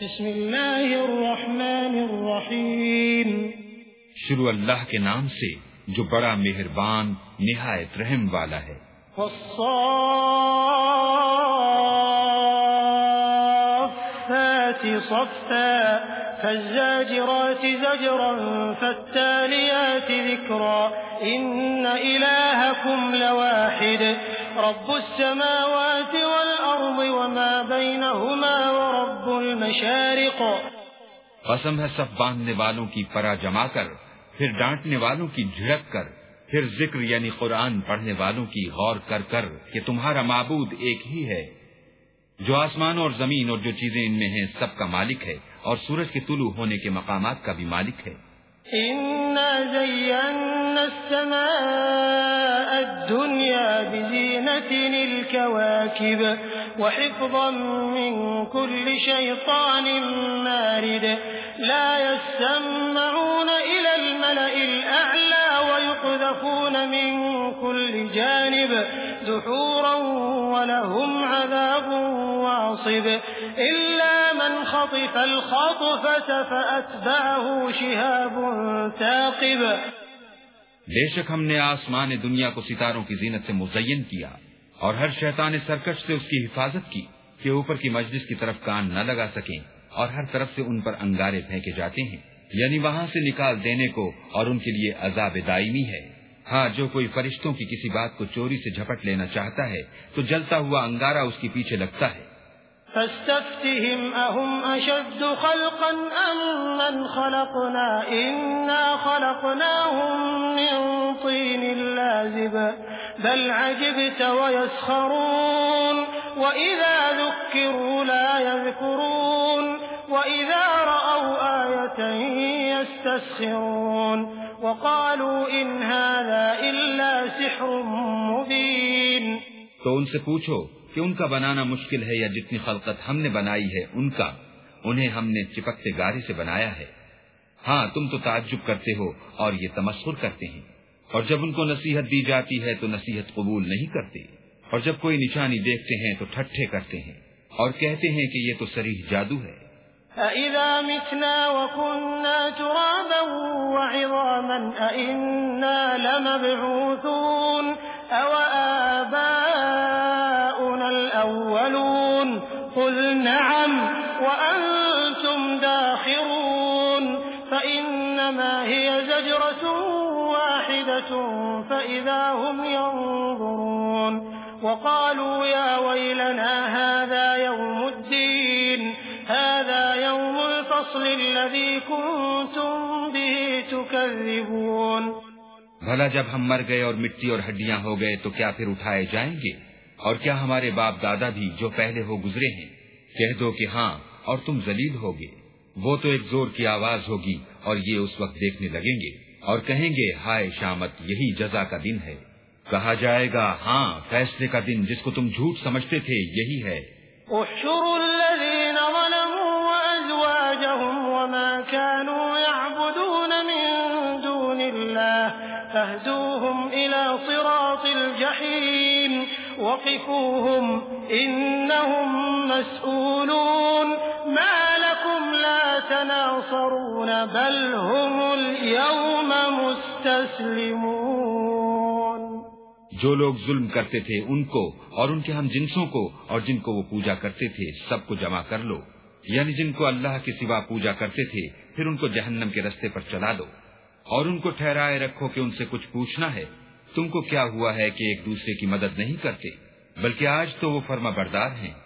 بسم اللہ الرحمن الرحیم۔ شروع اللہ کے نام سے جو بڑا مہربان نہایت رحم والا ہے۔ والصافات صفا فالزاجرات زجرا فالتاليات ذكرا۔ إن إلهكم لواحد رب السماوات والأرض وما بينهما ورب المشارق. قسم ہے سب باندھنے والوں کی پرا جما کر پھر ڈانٹنے والوں کی جھڑک کر پھر ذکر یعنی قرآن پڑھنے والوں کی غور کر کر کہ تمہارا معبود ایک ہی ہے۔ جو آسمان اور زمین اور جو چیزیں ان میں ہیں سب کا مالک ہے اور سورج کے طلوع ہونے کے مقامات کا بھی مالک ہے۔ السماء الدنيا بزينة الكواكب وحفظا من كل شيطان مارد لا يسمعون إلى الملأ الأعلى ويقذفون من كل جانب دحورا ولهم عذاب واصب إلا من خطف الخطفة فأتبعه شهاب ثاقب. بے شک ہم نے آسمان دنیا کو ستاروں کی زینت سے مزین کیا۔ اور ہر شیطان سرکش سے اس کی حفاظت کی کہ اوپر کی مجلس کی طرف کان نہ لگا سکیں اور ہر طرف سے ان پر انگارے پھینکے جاتے ہیں۔ یعنی وہاں سے نکال دینے کو اور ان کے لیے عذاب دائمی ہے۔ ہاں جو کوئی فرشتوں کی کسی بات کو چوری سے جھپٹ لینا چاہتا ہے، تو جلتا ہوا انگارہ اس کے پیچھے لگتا ہے۔ فاستفتهم أهم أشد خلقا أم من خلقنا؟ إنا خلقناهم من طين لازب۔ بل عجبت ويسخرون وإذا ذكروا لا يذكرون وإذا رأوا آية يستسخرون وقالوا إن هذا إلا سحر مبين تو ان سے پوچھو کہ ان کا بنانا مشکل ہے یا جتنی خلقت ہم نے بنائی ہے ان کا؟ انہیں ہم نے چپکتے گارے سے بنایا ہے۔ ہاں تم تو تعجب کرتے ہو اور یہ تمسر کرتے ہیں۔ اور جب ان کو نصیحت دی جاتی ہے تو نصیحت قبول نہیں کرتے اور جب کوئی نشانی دیکھتے ہیں تو ٹھٹھے کرتے ہیں اور کہتے ہیں کہ یہ تو سریح جادو ہے۔ أَإِذَا مِتْنَا وَكُنَّا تُرَابًا وَعِظَامًا أَإِنَّا لَمَبْعُوثُونَ أَوَ آبَاؤُنَا الْأَوَّلُونَ قُلْ نَعَمْ وَأَنْتُمْ وَاحِدَةٌ فَإِذَا هُمْ يَنظُرُونَ وَقَالُوا يَا وَيْلَنَا هَذَا يَوْمُ الدِّينِ هذا يوم الفصل الذي كنتم به تكذبون بھلا جب ہم مر گئے اور مٹی اور ہڈیاں ہو گئے تو کیا پھر اٹھائے جائیں گے؟ اور کیا ہمارے باپ دادا بھی جو پہلے ہو گزرے ہیں، کہہ دو کہ ہاں اور تم ذلیل ہوگے۔ وہ تو ایک زور کی آواز ہوگی اور یہ اس وقت دیکھنے لگیں گے۔ اور کہیں گے، ہائے شامت، یہی جزا کا دن ہے. کہا جائے گا ہاں فیصلے کا دن جس کو تم جھوٹ سمجھتے تھے، یہی ہے. احشروا الذين ظلموا وأزواجهم وما كانوا يعبدون من دون الله، فاهدوهم إلى صراط الجحيم، وقفوهم، إنهم مسؤولون. لا تناصرون بل هم اليوم مستسلمون. جو لوگ ظلم کرتے تھے ان کو اور ان کے ہم جنسوں کو اور جن کو وہ پوجا کرتے تھے، سب کو جمع کر لو۔ یعنی جن کو اللہ کے سوا پوجا کرتے تھے، پھر ان کو جہنم کے رستے پر چلا دو۔ اور ان کو ٹھہرائے رکھو کہ ان سے کچھ پوچھنا ہے۔ تم کو کیا ہوا ہے کہ ایک دوسرے کی مدد نہیں کرتے؟ بلکہ آج تو وہ فرما بردار ہیں۔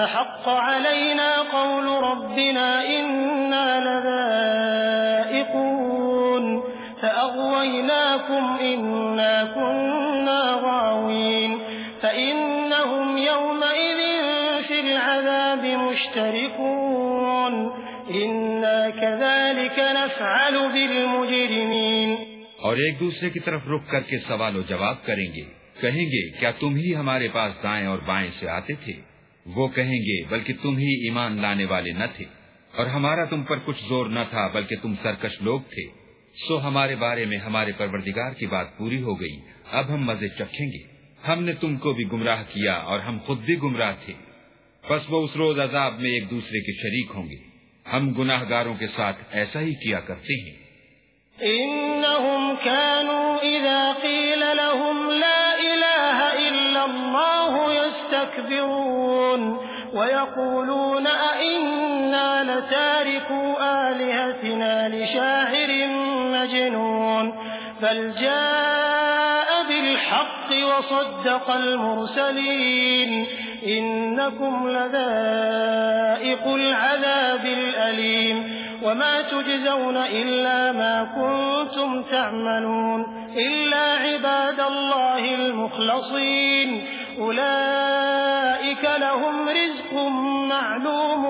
فحق علينا قول ربنا إنا لذائقون فأغويناكم إنا كنا غاوين فإنهم يومئذ في العذاب مشتركون إنا كذلك نفعل بالمجرمين اور ایک دوسرے کی طرف رک کر کے سوال و جواب کریں گے، کہیں گے، کیا تم ہی ہمارے پاس دائیں اور بائیں سے آتے تھے؟ وہ کہیں گے، بلکہ تم ہی ایمان لانے والے نہ تھے۔ اور ہمارا تم پر کچھ زور نہ تھا، بلکہ تم سرکش لوگ تھے۔ سو ہمارے بارے میں ہمارے پروردگار کی بات پوری ہو گئی۔ اب ہم مزے چکھیں گے۔ ہم نے تم کو بھی گمراہ کیا اور ہم خود بھی گمراہ تھے۔ بس وہ اس روز عذاب میں ایک دوسرے کے شریک ہوں گے۔ ہم گناہ گاروں کے ساتھ ایسا ہی کیا کرتے ہیں۔ انهم كانوا اذا قيل لهم يستكبرون ويقولون ائنا لتاركوا الهتنا لشاعر مجنون بل جاء بالحق وصدق المرسلين انكم لذائق العذاب الالم وما تجزون إلا ما كنتم تعملون إلا عباد الله المخلصين أولئك لهم رزق معلوم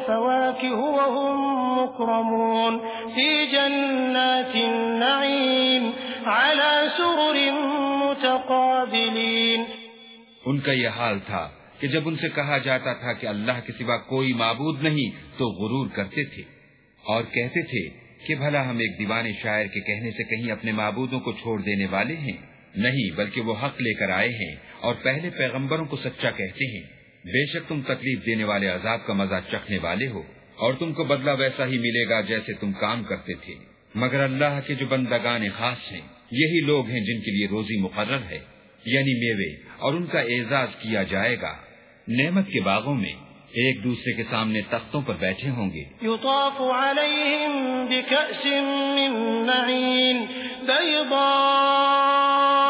فواكه وهم مكرمون في جنات النعيم على سرر متقابلين. ان کا یہ حال تھا کہ جب ان سے کہا جاتا تھا کہ اللہ کے سوا کوئی معبود نہیں تو غرور کرتے تھے اور کہتے تھے کہ بھلا ہم ایک دیوانے شاعر کے کہنے سے کہیں اپنے معبودوں کو چھوڑ دینے والے ہیں؟ نہیں، بلکہ وہ حق لے کر آئے ہیں اور پہلے پیغمبروں کو سچا کہتے ہیں۔ بے شک تم تکلیف دینے والے عذاب کا مزہ چکھنے والے ہو، اور تم کو بدلہ ویسا ہی ملے گا جیسے تم کام کرتے تھے۔ مگر اللہ کے جو بندگان خاص ہیں، یہی لوگ ہیں جن کے لیے روزی مقرر ہے۔ یعنی میوے، اور ان کا اعزاز کیا جائے گا۔ نعمت کے باغوں میں ایک دوسرے کے سامنے تختوں پر بیٹھے ہوں گے۔ یطاف علیہم بکأس من نعین بیضاء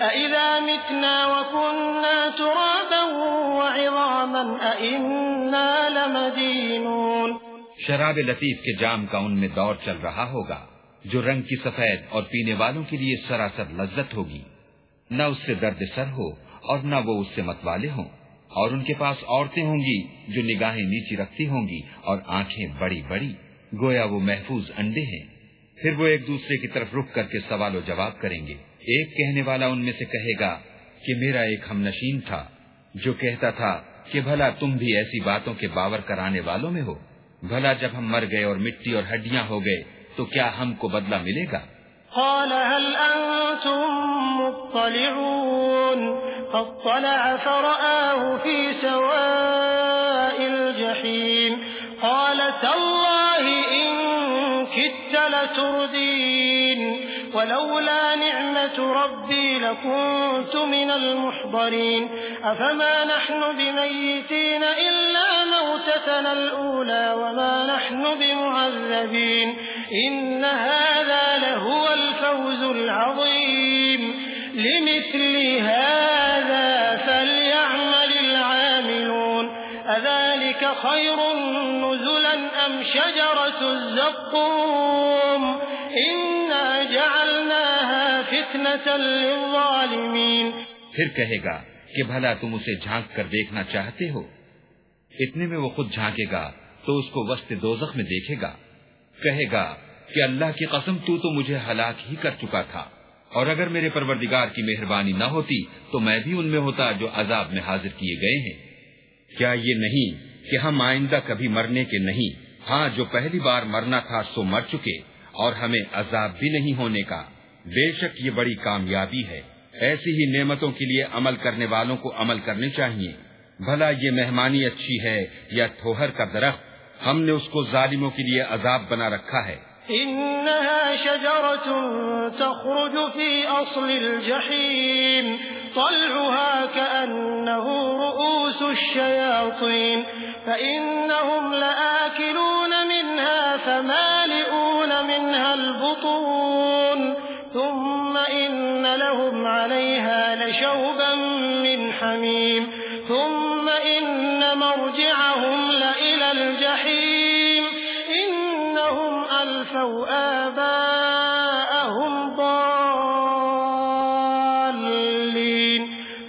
أئذا متنا وكنا ترابا وعظاما أئنا لمدينون شراب لطیف کے جام کا ان میں دور چل رہا ہوگا، جو رنگ کی سفید اور پینے والوں کے لیے سراسر لذت ہوگی۔ نہ اس سے درد سر ہو اور نہ وہ اس سے متوالے ہوں۔ اور ان کے پاس عورتیں ہوں گی جو نگاہیں نیچی رکھتی ہوں گی اور آنکھیں بڑی بڑی، گویا وہ محفوظ انڈے ہیں۔ پھر وہ ایک دوسرے کی طرف رک کر کے سوال و جواب کریں گے۔ ایک کہنے والا ان میں سے کہے گا کہ میرا ایک ہم نشین تھا، جو کہتا تھا کہ بھلا تم بھی ایسی باتوں کے باور کرانے والوں میں ہو۔ بھلا جب ہم مر گئے اور مٹی اور ہڈیاں ہو گئے، تو کیا ہم کو بدلہ ملے گا؟ قال هل أنتم مطلعون؟ فاطلع فرآه في سواء الجحيم۔ قال تالله إن كدت لتردين، ولولا نعمة ربي لكنت من المحضرين. أفما نحن بميتين إلا موتتنا الأولى وما نحن بمعذبين. إن هذا لهو الفوز العظيم. لمثل هذا فليعمل العاملون. أذلك خير نزلا أم شجرة الزقوم؟ إنا پھر کہے گا کہ بھلا تم اسے جھانک کر دیکھنا چاہتے ہو؟ اتنے میں وہ خود جھانکے گا تو اس کو وسط دوزخ میں دیکھے گا۔ کہے گا کہ اللہ کی قسم تو تو مجھے ہلاک ہی کر چکا تھا، اور اگر میرے پروردگار کی مہربانی نہ ہوتی تو میں بھی ان میں ہوتا جو عذاب میں حاضر کیے گئے ہیں۔ کیا یہ نہیں کہ ہم آئندہ کبھی مرنے کے نہیں؟ ہاں جو پہلی بار مرنا تھا سو مر چکے، اور ہمیں عذاب بھی نہیں ہونے کا۔ بے شک یہ بڑی کامیابی ہے۔ ایسی ہی نعمتوں کے لیے عمل کرنے والوں کو عمل کرنے چاہیے۔ بھلا یہ مہمانی اچھی ہے یا تھوہر کا درخت، ہم نے اس کو ظالموں کے لیے عذاب بنا رکھا ہے۔ إنها شجرة تخرج في أصل الجحيم، طلعها كأنه رؤوس الشياطين، فإنهم لآكلون منها فمالئون ثم إن لهم عليها لشوبا من حميم. ثم إن مرجعهم لإلى الجحيم. إنهم ألفوا آباءهم ضالين.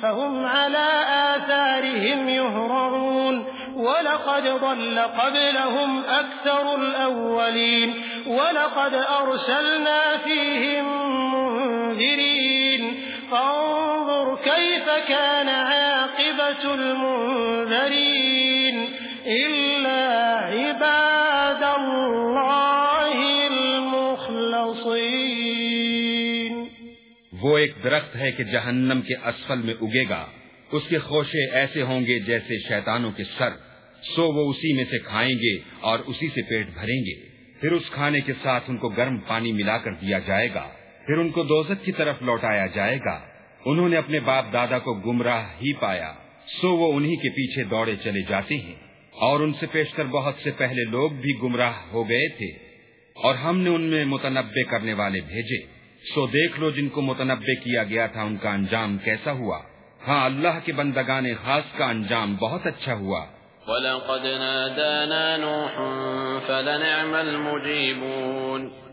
فهم على آثارهم يهرعون. ولقد ضل قبلهم أكثر الأولين. ولقد أرسلنا فيهم منذرين فانظر كيف كان عاقبة المنذرين إلا عباد الله المخلصين وہ ایک درخت ہے کہ جہنم کے اسفل میں اگے گا۔ اس کے خوشے ایسے ہوں گے جیسے شیطانوں کے سر۔ سو وہ اسی میں سے کھائیں گے اور اسی سے پیٹ بھریں گے۔ پھر اس کھانے کے ساتھ ان کو گرم پانی ملا کر دیا جائے گا۔ پھر ان کو دوزت کی طرف لوٹایا جائے گا۔ انہوں نے اپنے باپ دادا کو گمراہ ہی پایا۔ سو وہ انہی کے پیچھے دوڑے چلے جاتے ہیں۔ اور ان سے پیشتر بہت سے پہلے لوگ بھی گمراہ ہو گئے تھے۔ اور ہم نے ان میں متنبع کرنے والے بھیجے۔ سو دیکھ لو جن کو متنبع کیا گیا تھا، ان کا انجام کیسا ہوا۔ ہاں اللہ کے بندگان خاص کا انجام بہت اچھا ہوا۔ وَلَقَدْ نَادَانَا نُوحٌ فَلَنِعْمَ الْمُجِيبُونَ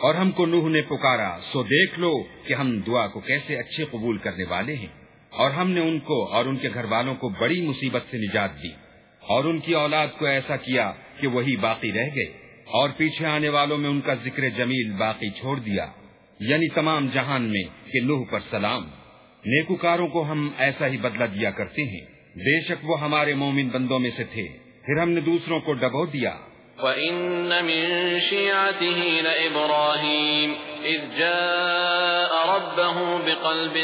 اور ہم کو نوح نے پکارا، سو دیکھ لو کہ ہم دعا کو کیسے اچھے قبول کرنے والے ہیں۔ اور ہم نے ان کو اور ان کے گھر والوں کو بڑی مصیبت سے نجات دی۔ اور ان کی اولاد کو ایسا کیا کہ وہی باقی رہ گئے۔ اور پیچھے آنے والوں میں ان کا ذکر جمیل باقی چھوڑ دیا۔ یعنی تمام جہان میں کہ نوح پر سلام۔ نیکوکاروں کو ہم ایسا ہی بدلہ دیا کرتے ہیں۔ بے شک وہ ہمارے مومن بندوں میں سے تھے۔ پھر ہم نے دوسروں کو ڈبو دیا۔ وَإِنَّ مِن شِيعَتِهِ لَإِبْرَاهِيمَ إِذْ جَاءَ رَبَّهُ بِقَلْبٍ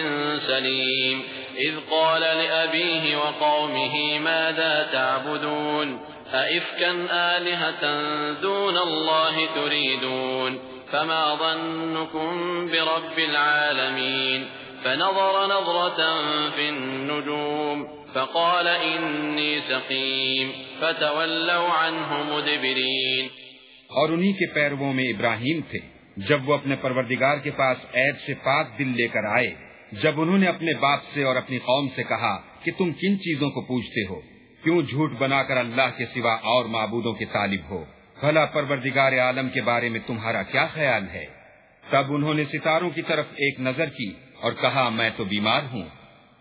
سَلِيمٍ إِذْ قَالَ لِأَبِيهِ وَقَوْمِهِ مَاذَا تَعْبُدُونَ أَئِفْكًا آلِهَةً دُونَ اللَّهِ تُرِيدُونَ فَمَا ظَنُّكُمْ بِرَبِّ الْعَالَمِينَ فَنَظَرَ نَظْرَةً فِي النُّجُومِ فقال انی سقیم فتولوا عنه مدبرین اور انہی کے پیرووں میں ابراہیم تھے، جب وہ اپنے پروردگار کے پاس عیب سے پاک دل لے کر آئے، جب انہوں نے اپنے باپ سے اور اپنی قوم سے کہا کہ تم کن چیزوں کو پوچھتے ہو؟ کیوں جھوٹ بنا کر اللہ کے سوا اور معبودوں کے طالب ہو؟ بھلا پروردگار عالم کے بارے میں تمہارا کیا خیال ہے؟ تب انہوں نے ستاروں کی طرف ایک نظر کی اور کہا، میں تو بیمار ہوں۔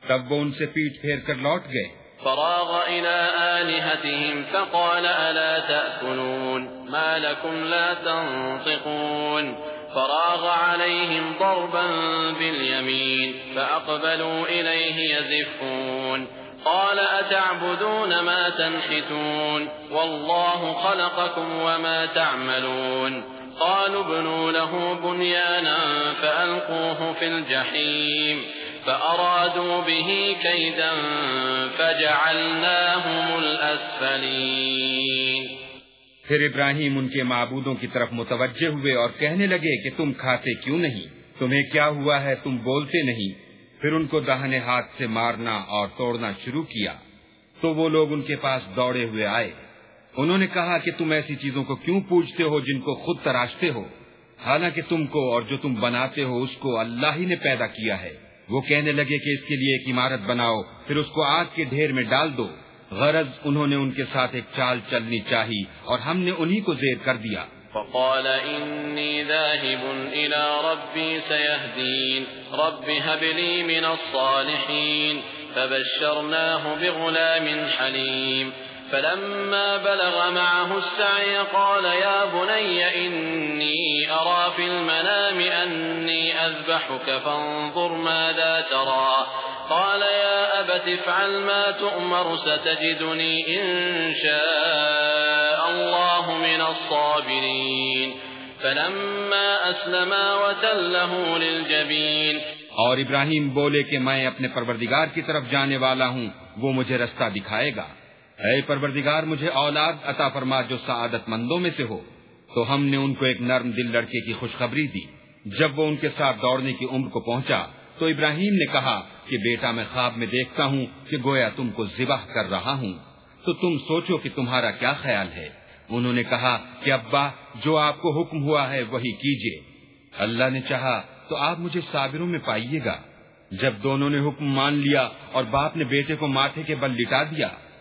تب وہ ان سے پیٹ پھیر کر لوٹ گئے۔ فراغ إلى آلهتهم فقال ألا تأكلون؟ ما لكم لا تنطقون؟ فراغ عليهم ضربا باليمين فأقبلوا إليه يزفون۔ قال أتعبدون ما تنحتون؟ والله خلقكم وما تعملون۔ قالوا ابنوا له بنيانا فألقوه في الجحيم۔ فأرادوا به كيدا فجعلناهم الأسفلين پھر ابراہیم ان کے معبودوں کی طرف متوجہ ہوئے اور کہنے لگے کہ تم کھاتے کیوں نہیں؟ تمہیں کیا ہوا ہے؟ تم بولتے نہیں۔ پھر ان کو دہنے ہاتھ سے مارنا اور توڑنا شروع کیا۔ تو وہ لوگ ان کے پاس دوڑے ہوئے آئے۔ انہوں نے کہا کہ تم ایسی چیزوں کو کیوں پوچھتے ہو جن کو خود تراشتے ہو؟ حالانکہ تم کو اور جو تم بناتے ہو اس کو اللہ ہی نے پیدا کیا ہے۔ وہ کہنے لگے کہ اس کے لیے ایک عمارت بناؤ، پھر اس کو آگ کے ڈھیر میں ڈال دو۔ غرض، انہوں نے ان کے ساتھ ایک چال چلنی چاہی اور ہم نے انہی کو زیر کر دیا۔ فقال إني ذاهب إلى ربي سيهدين رب هب لي من الصالحين فبشرناه بغلام حليم فلما بلغ معه السعي قال يا بني إني أرى في المنام أني أذبحك فانظر ماذا ترى. قال يا أبت افعل ما تؤمر ستجدني إن شاء الله من الصابرين. فلما أسلما وتله للجبين. اور ابراہیم بولے کہ میں اپنے پروردگار کی طرف جانے والا ہوں، وہ مجھے رستہ دکھائے گا۔ اے پروردگار، مجھے اولاد عطا فرما جو سعادت مندوں میں سے ہو، تو ہم نے ان کو ایک نرم دل لڑکے کی خوشخبری دی۔ جب وہ ان کے ساتھ دوڑنے کی عمر کو پہنچا، تو ابراہیم نے کہا کہ بیٹا، میں خواب میں دیکھتا ہوں کہ گویا تم کو ذبح کر رہا ہوں۔ تو تم سوچو کہ تمہارا کیا خیال ہے۔ انہوں نے کہا کہ ابا، جو آپ کو حکم ہوا ہے، وہی کیجیے اللہ نے چاہا، تو آپ مجھے صابروں میں پائیے گا۔ جب دونوں نے حکم مان لیا اور باپ نے بیٹے کو ماتھے کے بل لٹا دیا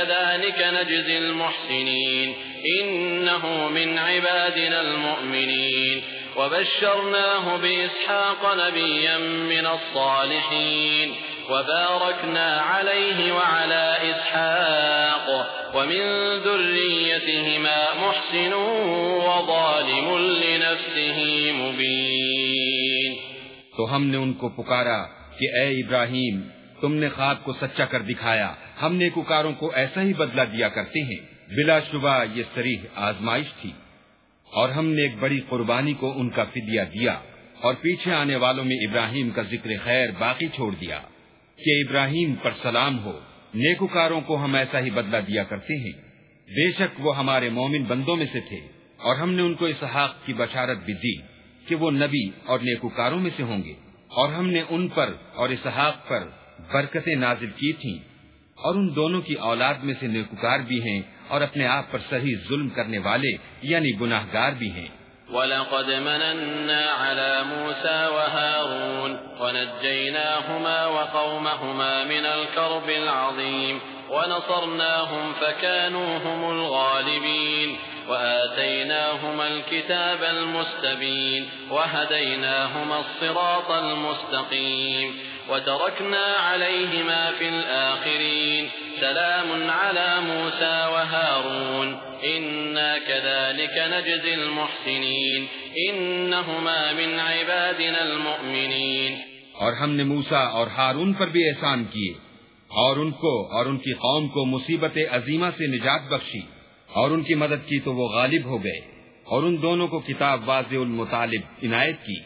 كذلك نجزي المحسنين. إنه من عبادنا المؤمنين. وبشرناه بإسحاق نبيا من الصالحين. وباركنا عليه وعلى إسحاق. ومن ذريتهما محسن وظالم لنفسه مبين. تو ہم نے ان کو پکارا کہ اے ابراہیم تم نے خواب کو سچا کر دکھایا۔ ہم نے ککاروں کو ایسا ہی بدلہ دیا کرتے ہیں۔ بلا شبہ یہ سریح آزمائش تھی۔ اور ہم نے ایک بڑی قربانی کو ان کا فدیہ دیا۔ اور پیچھے آنے والوں میں ابراہیم کا ذکر خیر باقی چھوڑ دیا۔ کہ ابراہیم پر سلام ہو۔ نیکوکاروں کو ہم ایسا ہی بدلہ دیا کرتے ہیں۔ بے شک وہ ہمارے مومن بندوں میں سے تھے۔ اور ہم نے ان کو اسحاق کی بشارت بھی دی کہ وہ نبی اور نیکوکاروں میں سے ہوں گے۔ اور ہم نے ان پر اور اسحاق پر برکتیں نازل کی تھیں اور ان دونوں کی اولاد میں سے نیکوکار بھی ہیں اور اپنے آپ پر صحیح ظلم کرنے والے یعنی گناہ گار بھی ہیں۔ وَلَقَدْ مَنَنَّا عَلَى مُوسَى وَهَارُونَ وَنَجَّيْنَاهُمَا وَقَوْمَهُمَا مِنَ الْكَرْبِ الْعَظِيمِ ونصرناهم فكانوا هم الغالبين وآتيناهما الكتاب المستبين وهديناهما الصراط المستقيم وتركنا عليهما في الآخرين. سلام على موسى وهارون. إنا كذلك نجزي المحسنين. إنهما من عبادنا المؤمنين. اور ہم نے موسا اور ہارون پر بھی احسان کیے، اور ان کو اور ان کی قوم کو مصیبت عظیمہ سے نجات بخشی، اور ان کی مدد کی تو وہ غالب ہو گئے، اور ان دونوں کو کتاب واضح المطالب عنایت کی،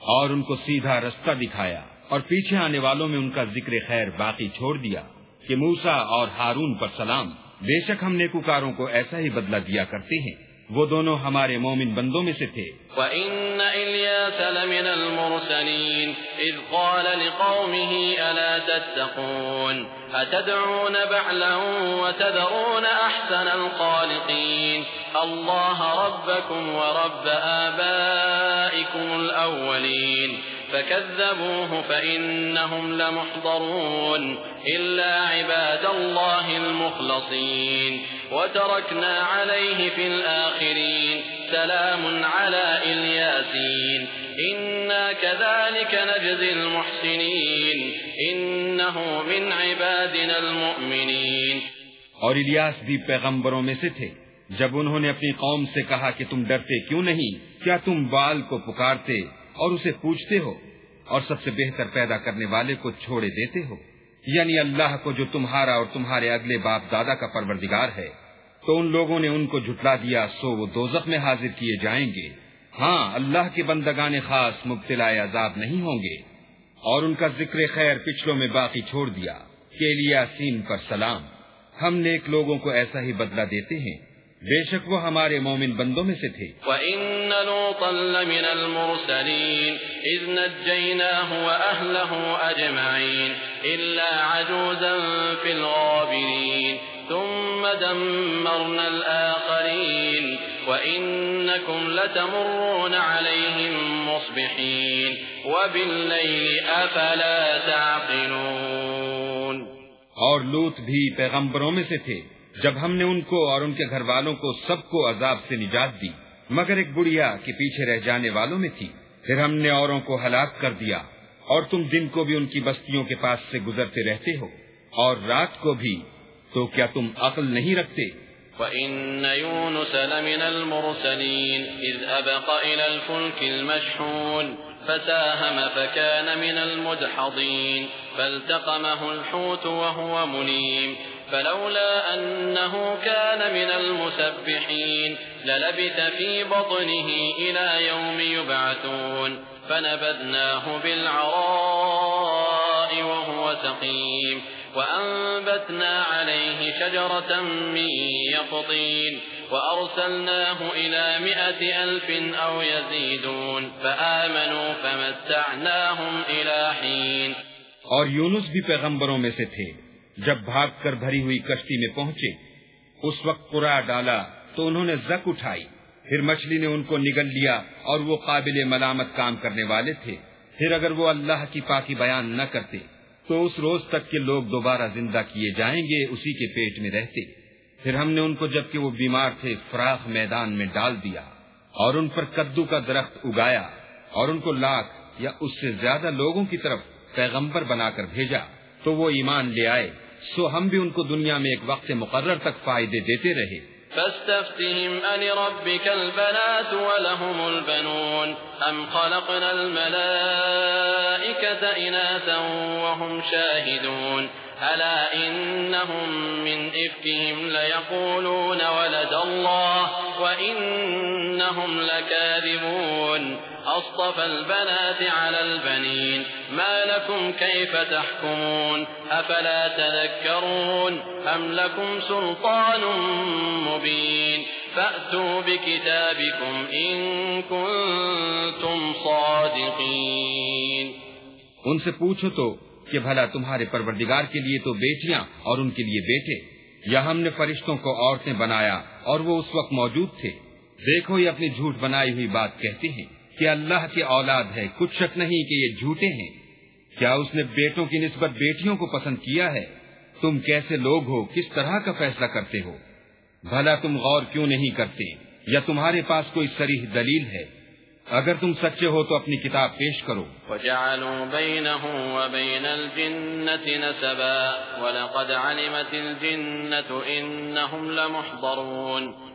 اور ان کو سیدھا رستہ دکھایا۔ اور پیچھے آنے والوں میں ان کا ذکر خیر باقی چھوڑ دیا کہ موسا اور ہارون پر سلام۔ بے شک ہم نیکوکاروں کو ایسا ہی بدلہ دیا کرتے ہیں۔ وہ دونوں ہمارے مومن بندوں میں سے تھے۔ وَإِنَّ إِلْيَاسَ لَمِنَ الْمُرْسَلِينَ إِذْ قَالَ لِقَوْمِهِ أَلَا تَتَّقُونَ أَتَدْعُونَ بَعْلًا وَتَذَرُونَ أَحْسَنَ الْخَالِقِينَ اللَّهَ رَبَّكُمْ وَرَبَّ آبَائِكُمُ الْأَوَّلِينَ فكذبوه فإنهم لمحضرون إلا عباد الله المخلصين وتركنا عليه في الآخرين سلام على إلياسين إنا كذلك نجزي المحسنين إنه من عبادنا المؤمنين اور الیاس بھی پیغمبروں میں سے تھے۔ جب انہوں نے اپنی قوم سے کہا کہ تم ڈرتے کیوں نہیں؟ کیا تم بال کو پکارتے؟ اور اسے پوچھتے ہو اور سب سے بہتر پیدا کرنے والے کو چھوڑے دیتے ہو۔ یعنی اللہ کو جو تمہارا اور تمہارے اگلے باپ دادا کا پروردگار ہے، تو ان لوگوں نے ان کو جھٹلا دیا سو وہ دوزخ میں حاضر کیے جائیں گے۔ ہاں اللہ کے بندگان خاص مبتلا عذاب نہیں ہوں گے۔ اور ان کا ذکر خیر پچھلوں میں باقی چھوڑ دیا۔ کہ لیا سین پر سلام۔ ہم نیک لوگوں کو ایسا ہی بدلہ دیتے ہیں۔ بے شک وہ ہمارے مومن بندوں میں سے تھے۔ وَإِنَّ لُوطًا لَّمِنَ الْمُرْسَلِينَ إِذْ نَجَّيْنَاهُ وَأَهْلَهُ أَجْمَعِينَ إِلَّا عَجُوزًا فِي الْغَابِرِينَ ثُمَّ دَمَّرْنَا الْآخَرِينَ وَإِنَّكُمْ لَتَمُرُّونَ عَلَيْهِمْ مُصْبِحِينَ وَبِاللَّيْلِ أَفَلَا تَعْقِلُونَ اور لوط بھی پیغمبروں میں سے تھے۔ جب ہم نے ان کو اور ان کے گھر والوں کو سب کو عذاب سے نجات دی، مگر ایک بڑھیا کے پیچھے رہ جانے والوں میں تھی، پھر ہم نے اوروں کو ہلاک کر دیا، اور تم دن کو بھی ان کی بستیوں کے پاس سے گزرتے رہتے ہو، اور رات کو بھی، تو کیا تم عقل نہیں رکھتے؟ وَإِنَّ يُونُسَ لَمِنَ الْمُرْسَلِينَ إِذْ أَبَقَ إِلَى الْفُلْكِ الْمَشْحُونَ فساهم فكان من المدحضين فالتقمه الحوت وهو منيم فلولا أنه كان من المسبحين للبث في بطنه إلى يوم يبعثون فنبذناه بالعراء وهو سقيم وأنبتنا عليه شجرة من يقطين وأرسلناه إلى مئة ألف أو يزيدون فآمنوا فمتعناهم إلى حين اور یونس بھی پیغمبروں میں سے تھے۔ جب بھاگ کر بھری ہوئی کشتی میں پہنچے، اس وقت قرا ڈالا تو انہوں نے زک اٹھائی۔ پھر مچھلی نے ان کو نگل لیا اور وہ قابل ملامت کام کرنے والے تھے۔ پھر اگر وہ اللہ کی پاکی بیان نہ کرتے، تو اس روز تک کے لوگ دوبارہ زندہ کیے جائیں گے، اسی کے پیٹ میں رہتے۔ پھر ہم نے ان کو جبکہ وہ بیمار تھے، فراخ میدان میں ڈال دیا اور ان پر کدو کا درخت اگایا اور ان کو لاکھ یا اس سے زیادہ لوگوں کی طرف پیغمبر بنا کر بھیجا۔ تو وہ ایمان لے آئے، سو ہم بھی ان کو دنیا میں ایک وقت مقرر تک فائدے دیتے رہے۔ فاستفتهم ألربك البنات ولهم البنون، أم خلقنا الملائكة إناثا وهم شاهدون؟ ألا إنهم من إفكهم ليقولون ولد الله وإنهم لكاذبون؟ أصطفى البنات على البنين ما لكم كيف تحكمون أفلا تذكرون أم لكم سلطان مبين فأتوا بكتابكم إن كنتم صادقين ان سے پوچھو تو کہ بھلا تمہارے پروردگار کے لیے تو بیٹیاں اور ان کے لیے بیٹے یا ہم نے فرشتوں کو عورتیں بنایا اور وہ اس وقت موجود تھے دیکھو یہ اپنی جھوٹ بنائی ہوئی بات کہتے ہیں کہ اللہ کی اولاد ہے، کچھ شک نہیں کہ یہ جھوٹے ہیں۔ کیا اس نے بیٹوں کی نسبت بیٹیوں کو پسند کیا ہے؟ تم کیسے لوگ ہو؟ کس طرح کا فیصلہ کرتے ہو؟ بھلا تم غور کیوں نہیں کرتے؟ یا تمہارے پاس کوئی سریح دلیل ہے؟ اگر تم سچے ہو تو اپنی کتاب پیش کرو۔ وجعلوا بينه وبين الجنة نسبا، ولقد علمت الجنة إنهم لمحضرون۔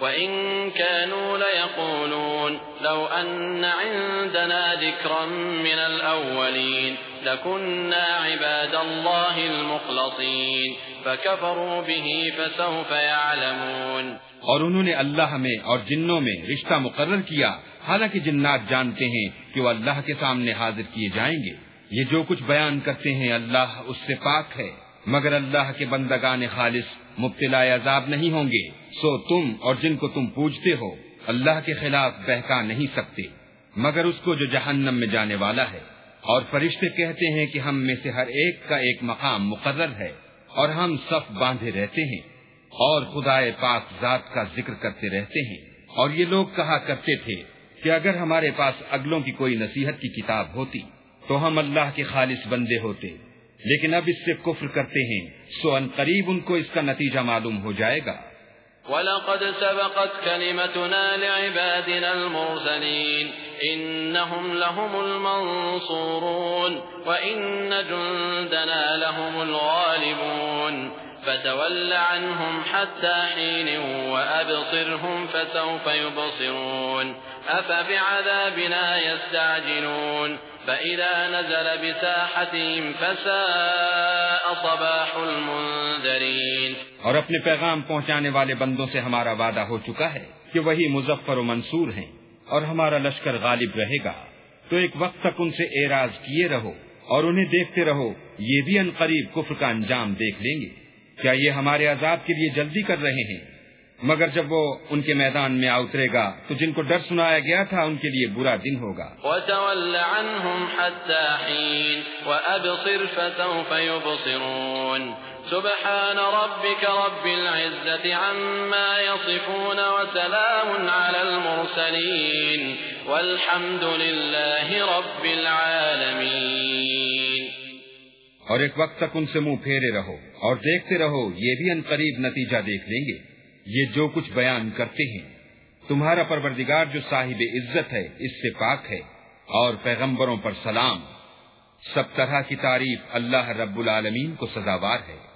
وإن كانوا ليقولون لو أن عندنا ذكرا من الأولين لكنا عباد الله المخلصين فكفروا به فسوف يعلمون اور انہوں نے اللہ میں اور جنوں میں رشتہ مقرر کیا، حالانکہ جنات جانتے ہیں کہ وہ اللہ کے سامنے حاضر کیے جائیں گے۔ یہ جو کچھ بیان کرتے ہیں، اللہ اس سے پاک ہے۔ مگر اللہ کے بندگان خالص مبتلا عذاب نہیں ہوں گے، سو تم اور جن کو تم پوجتے ہو، اللہ کے خلاف بہکا نہیں سکتے۔ مگر اس کو جو جہنم میں جانے والا ہے۔ اور فرشتے کہتے ہیں کہ ہم میں سے ہر ایک کا ایک مقام مقرر ہے، اور ہم صف باندھے رہتے ہیں۔ اور خدا پاک ذات کا ذکر کرتے رہتے ہیں۔ اور یہ لوگ کہا کرتے تھے کہ اگر ہمارے پاس اگلوں کی کوئی نصیحت کی کتاب ہوتی، تو ہم اللہ کے خالص بندے ہوتے۔ لیکن اب اس سے کفر کرتے ہیں، سو ان قریب ان کو اس کا نتیجہ معلوم ہو جائے گا۔ وَلَقَدْ سَبَقَتْ كَلِمَتُنَا لِعِبَادِنَا الْمُرْسَلِينَ إِنَّهُمْ لَهُمُ الْمَنصُورُونَ وَإِنَّ جُندَنَا لَهُمُ الْغَالِبُونَ فتول عنهم حتى حين وأبصرهم فسوف يبصرون أفبعذابنا يستعجلون فإذا نزل بساحتهم فساء صباح المنذرين اور اپنے پیغام پہنچانے والے بندوں سے ہمارا وعدہ ہو چکا ہے کہ وہی مظفر و منصور ہیں اور ہمارا لشکر غالب رہے گا۔ تو ایک وقت تک ان سے اعراض کیے رہو اور انہیں دیکھتے رہو، یہ بھی ان قریب کفر کا انجام دیکھ لیں گے۔ کیا یہ ہمارے عذاب کے لیے جلدی کر رہے ہیں؟ مگر جب وہ ان کے میدان میں آ اترے گا تو جن کو ڈر سنایا گیا تھا ان کے لیے برا دن ہوگا۔ وتول عنهم حتى حين وأبصر فسوف يبصرون۔ سبحان ربك رب العزة عما يصفون وسلام على المرسلين۔ والحمد لله رب العالمين۔ اور ایک وقت تک ان سے منہ پھیرے رہو اور دیکھتے رہو یہ بھی ان قریب نتیجہ دیکھ لیں گے۔ یہ جو کچھ بیان کرتے ہیں، تمہارا پروردگار جو صاحب عزت ہے، اس سے پاک ہے۔ اور پیغمبروں پر سلام۔ سب طرح کی تعریف اللہ رب العالمین کو سزاوار ہے۔